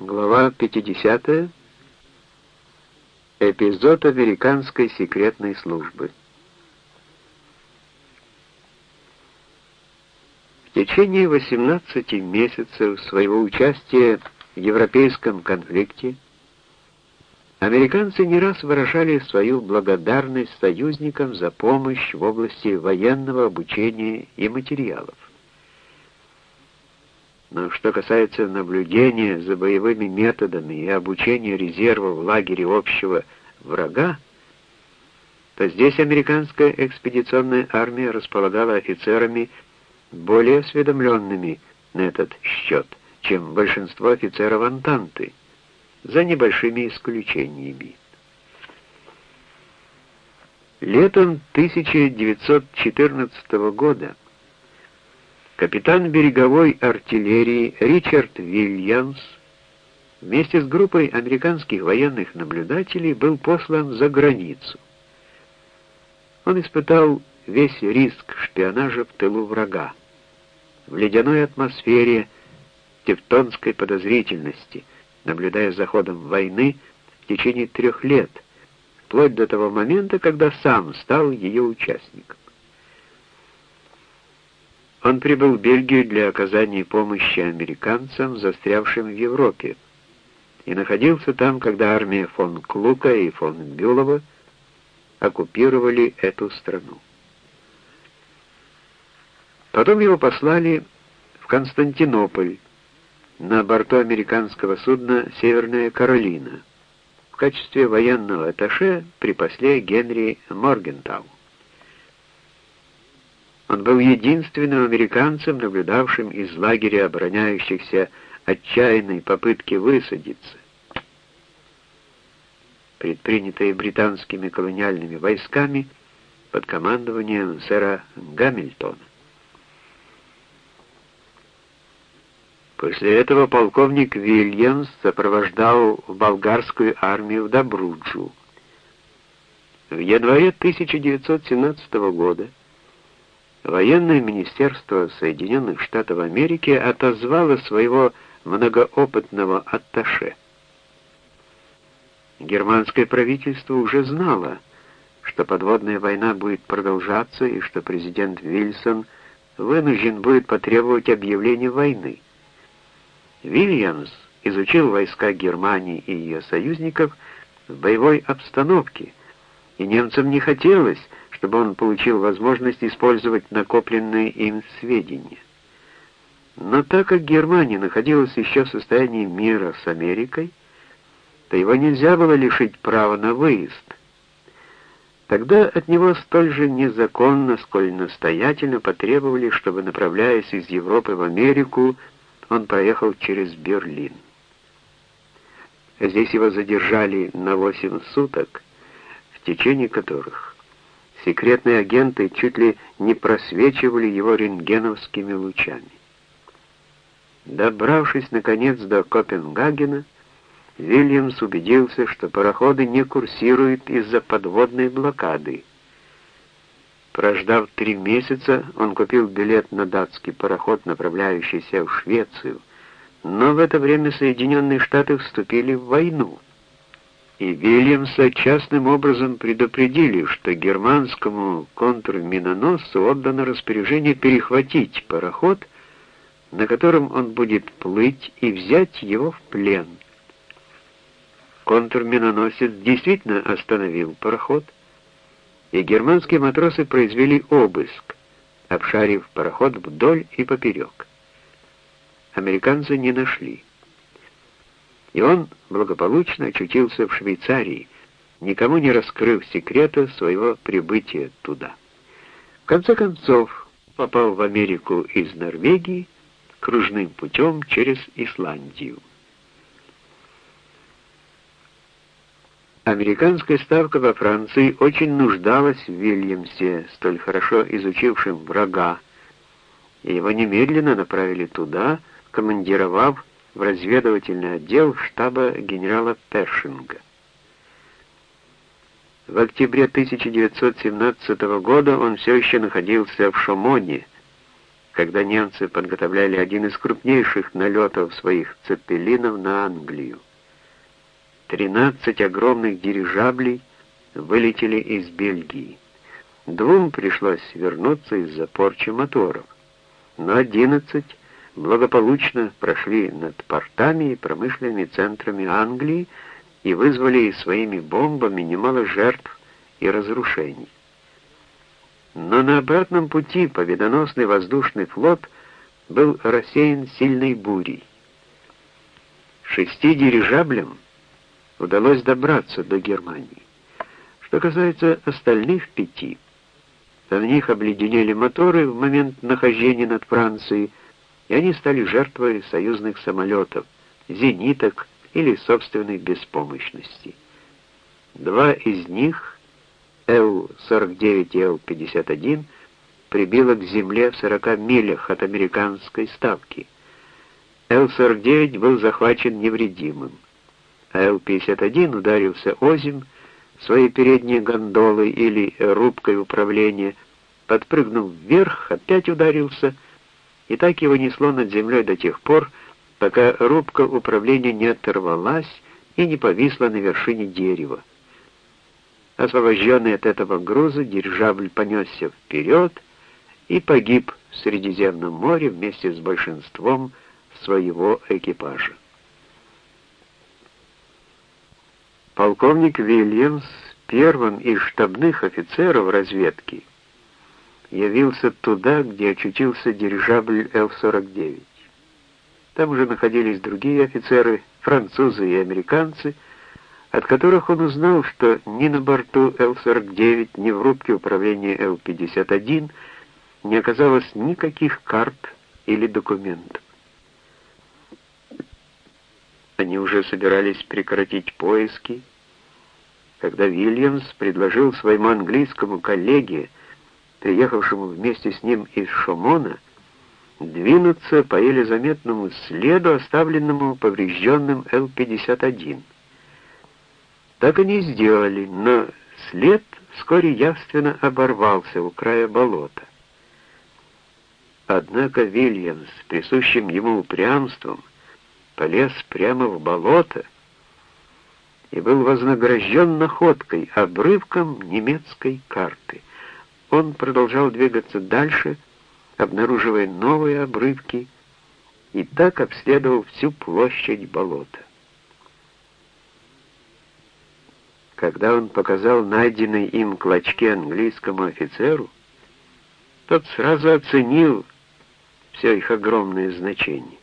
Глава 50. Эпизод американской секретной службы. В течение 18 месяцев своего участия в европейском конфликте американцы не раз выражали свою благодарность союзникам за помощь в области военного обучения и материалов. Но что касается наблюдения за боевыми методами и обучения резерва в лагере общего врага, то здесь американская экспедиционная армия располагала офицерами более осведомленными на этот счет, чем большинство офицеров Антанты, за небольшими исключениями. Летом 1914 года Капитан береговой артиллерии Ричард Вильямс вместе с группой американских военных наблюдателей был послан за границу. Он испытал весь риск шпионажа в тылу врага, в ледяной атмосфере тевтонской подозрительности, наблюдая за ходом войны в течение трех лет, вплоть до того момента, когда сам стал ее участником. Он прибыл в Бельгию для оказания помощи американцам, застрявшим в Европе, и находился там, когда армия фон Клука и фон Бюлова оккупировали эту страну. Потом его послали в Константинополь на борту американского судна «Северная Каролина» в качестве военного атташе при после Генри Моргентау. Он был единственным американцем, наблюдавшим из лагеря обороняющихся отчаянной попытки высадиться, предпринятые британскими колониальными войсками под командованием сэра Гамильтона. После этого полковник Вильямс сопровождал болгарскую армию в Добруджу. В январе 1917 года Военное министерство Соединенных Штатов Америки отозвало своего многоопытного атташе. Германское правительство уже знало, что подводная война будет продолжаться и что президент Вильсон вынужден будет потребовать объявления войны. Вильямс изучил войска Германии и ее союзников в боевой обстановке, и немцам не хотелось, чтобы он получил возможность использовать накопленные им сведения. Но так как Германия находилась еще в состоянии мира с Америкой, то его нельзя было лишить права на выезд. Тогда от него столь же незаконно, сколь настоятельно потребовали, чтобы, направляясь из Европы в Америку, он проехал через Берлин. Здесь его задержали на 8 суток, в течение которых Секретные агенты чуть ли не просвечивали его рентгеновскими лучами. Добравшись, наконец, до Копенгагена, Вильямс убедился, что пароходы не курсируют из-за подводной блокады. Прождав три месяца, он купил билет на датский пароход, направляющийся в Швецию, но в это время Соединенные Штаты вступили в войну и Вильямса частным образом предупредили, что германскому контрминоносцу отдано распоряжение перехватить пароход, на котором он будет плыть, и взять его в плен. Контрминоносец действительно остановил пароход, и германские матросы произвели обыск, обшарив пароход вдоль и поперек. Американцы не нашли и он благополучно очутился в Швейцарии, никому не раскрыв секрета своего прибытия туда. В конце концов, попал в Америку из Норвегии кружным путем через Исландию. Американская ставка во Франции очень нуждалась в Вильямсе, столь хорошо изучившем врага, и его немедленно направили туда, командировав в разведывательный отдел штаба генерала Першинга. В октябре 1917 года он все еще находился в Шомоне, когда немцы подготовляли один из крупнейших налетов своих цепелинов на Англию. Тринадцать огромных дирижаблей вылетели из Бельгии. Двум пришлось вернуться из-за порчи моторов, но одиннадцать благополучно прошли над портами и промышленными центрами Англии и вызвали своими бомбами немало жертв и разрушений. Но на обратном пути победоносный воздушный флот был рассеян сильной бурей. Шести дирижаблям удалось добраться до Германии. Что касается остальных пяти, то в них обледенели моторы в момент нахождения над Францией, и они стали жертвой союзных самолетов, зениток или собственной беспомощности. Два из них, Л-49 и Л-51, прибило к земле в 40 милях от американской ставки. Л-49 был захвачен невредимым, а Л-51 ударился озим своей передней гондолой или рубкой управления, подпрыгнув вверх, опять ударился — и так его несло над землей до тех пор, пока рубка управления не оторвалась и не повисла на вершине дерева. Освобожденный от этого груза, дирижабль понесся вперед и погиб в Средиземном море вместе с большинством своего экипажа. Полковник Вильямс, первым из штабных офицеров разведки, явился туда, где очутился дирижабль Л-49. Там уже находились другие офицеры, французы и американцы, от которых он узнал, что ни на борту Л-49, ни в рубке управления Л-51 не оказалось никаких карт или документов. Они уже собирались прекратить поиски, когда Вильямс предложил своему английскому коллеге приехавшему вместе с ним из Шомона, двинуться по еле заметному следу, оставленному поврежденным Л-51. Так они и сделали, но след вскоре явственно оборвался у края болота. Однако Вильямс, присущим ему упрямством, полез прямо в болото и был вознагражден находкой, обрывком немецкой карты — он продолжал двигаться дальше, обнаруживая новые обрывки, и так обследовал всю площадь болота. Когда он показал найденные им клочки английскому офицеру, тот сразу оценил все их огромное значение.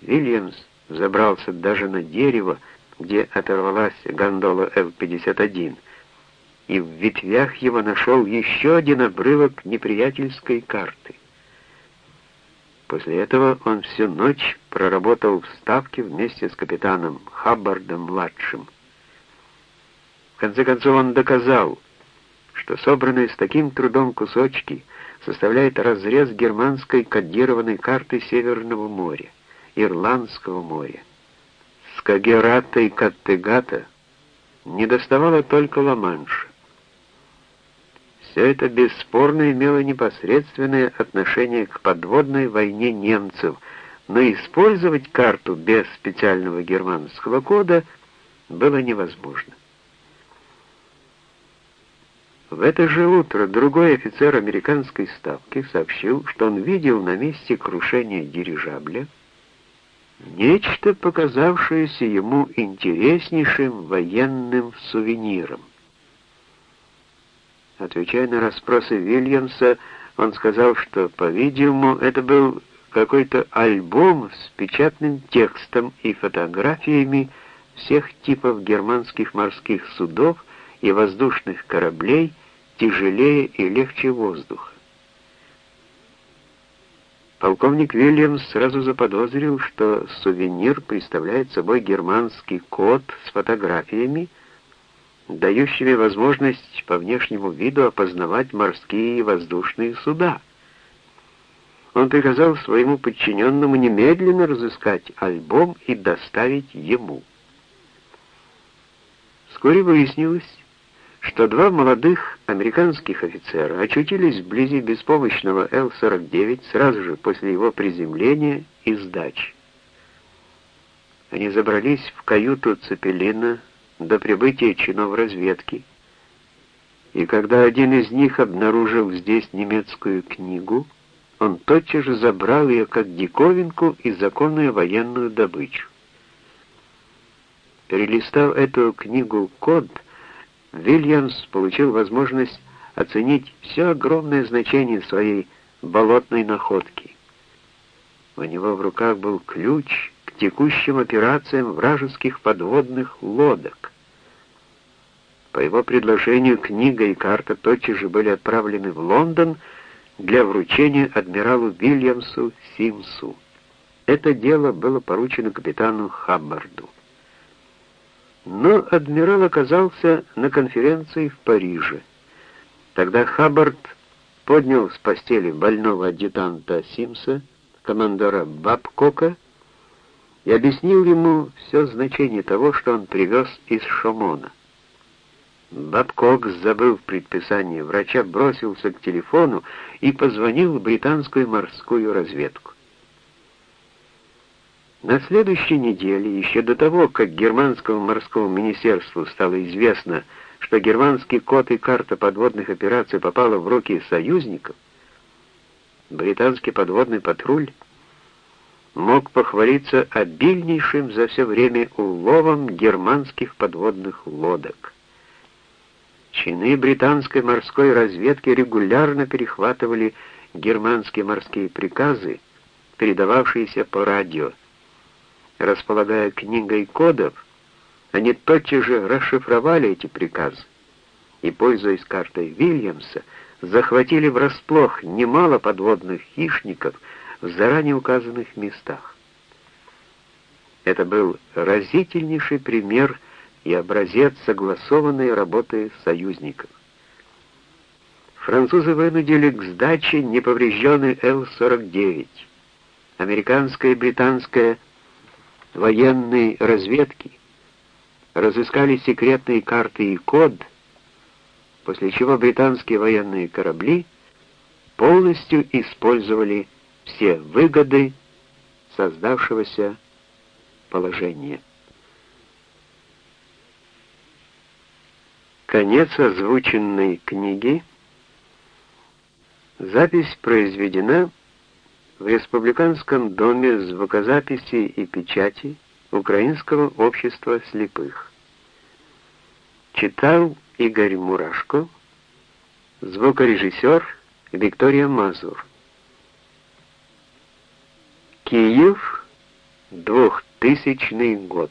Вильямс забрался даже на дерево, где оторвалась гондола Л-51, и в ветвях его нашел еще один обрывок неприятельской карты. После этого он всю ночь проработал в Ставке вместе с капитаном Хаббардом-младшим. В конце концов он доказал, что собранные с таким трудом кусочки составляют разрез германской кодированной карты Северного моря, Ирландского моря. Скагерата и Каттегата не доставало только Ла-Манша. Все это бесспорно имело непосредственное отношение к подводной войне немцев, но использовать карту без специального германского кода было невозможно. В это же утро другой офицер американской ставки сообщил, что он видел на месте крушения дирижабля нечто, показавшееся ему интереснейшим военным сувениром. Отвечая на расспросы Вильямса, он сказал, что, по-видимому, это был какой-то альбом с печатным текстом и фотографиями всех типов германских морских судов и воздушных кораблей, тяжелее и легче воздуха. Полковник Вильямс сразу заподозрил, что сувенир представляет собой германский код с фотографиями, дающими возможность по внешнему виду опознавать морские и воздушные суда. Он приказал своему подчиненному немедленно разыскать альбом и доставить ему. Вскоре выяснилось, что два молодых американских офицера очутились вблизи беспомощного Л-49 сразу же после его приземления и сдачи. Они забрались в каюту Цепелина до прибытия чинов разведки, и когда один из них обнаружил здесь немецкую книгу, он тотчас же забрал ее как диковинку и законную военную добычу. Перелистав эту книгу «Код», Вильямс получил возможность оценить все огромное значение своей болотной находки. У него в руках был ключ к текущим операциям вражеских подводных лодок. По его предложению книга и карта тотчас же были отправлены в Лондон для вручения адмиралу Вильямсу Симсу. Это дело было поручено капитану Хаббарду. Но адмирал оказался на конференции в Париже. Тогда Хаббард поднял с постели больного адъютанта Симса, командора Бабкока, и объяснил ему все значение того, что он привез из Шомона. Бабкок, забыв предписание врача, бросился к телефону и позвонил в британскую морскую разведку. На следующей неделе, еще до того, как германскому морскому министерству стало известно, что германский код и карта подводных операций попала в руки союзников, британский подводный патруль мог похвалиться обильнейшим за все время уловом германских подводных лодок. Чины британской морской разведки регулярно перехватывали германские морские приказы, передававшиеся по радио, Располагая книгой кодов, они тотчас же расшифровали эти приказы и, пользуясь картой Вильямса, захватили врасплох немало подводных хищников в заранее указанных местах. Это был разительнейший пример и образец согласованной работы союзников. Французы вынудили к сдаче неповрежденный Л-49. Американская и британская военной разведки, разыскали секретные карты и код, после чего британские военные корабли полностью использовали все выгоды создавшегося положения. Конец озвученной книги. Запись произведена в Республиканском доме звукозаписи и печати Украинского общества слепых. Читал Игорь Мурашко, звукорежиссер Виктория Мазур. Киев, 2000 год.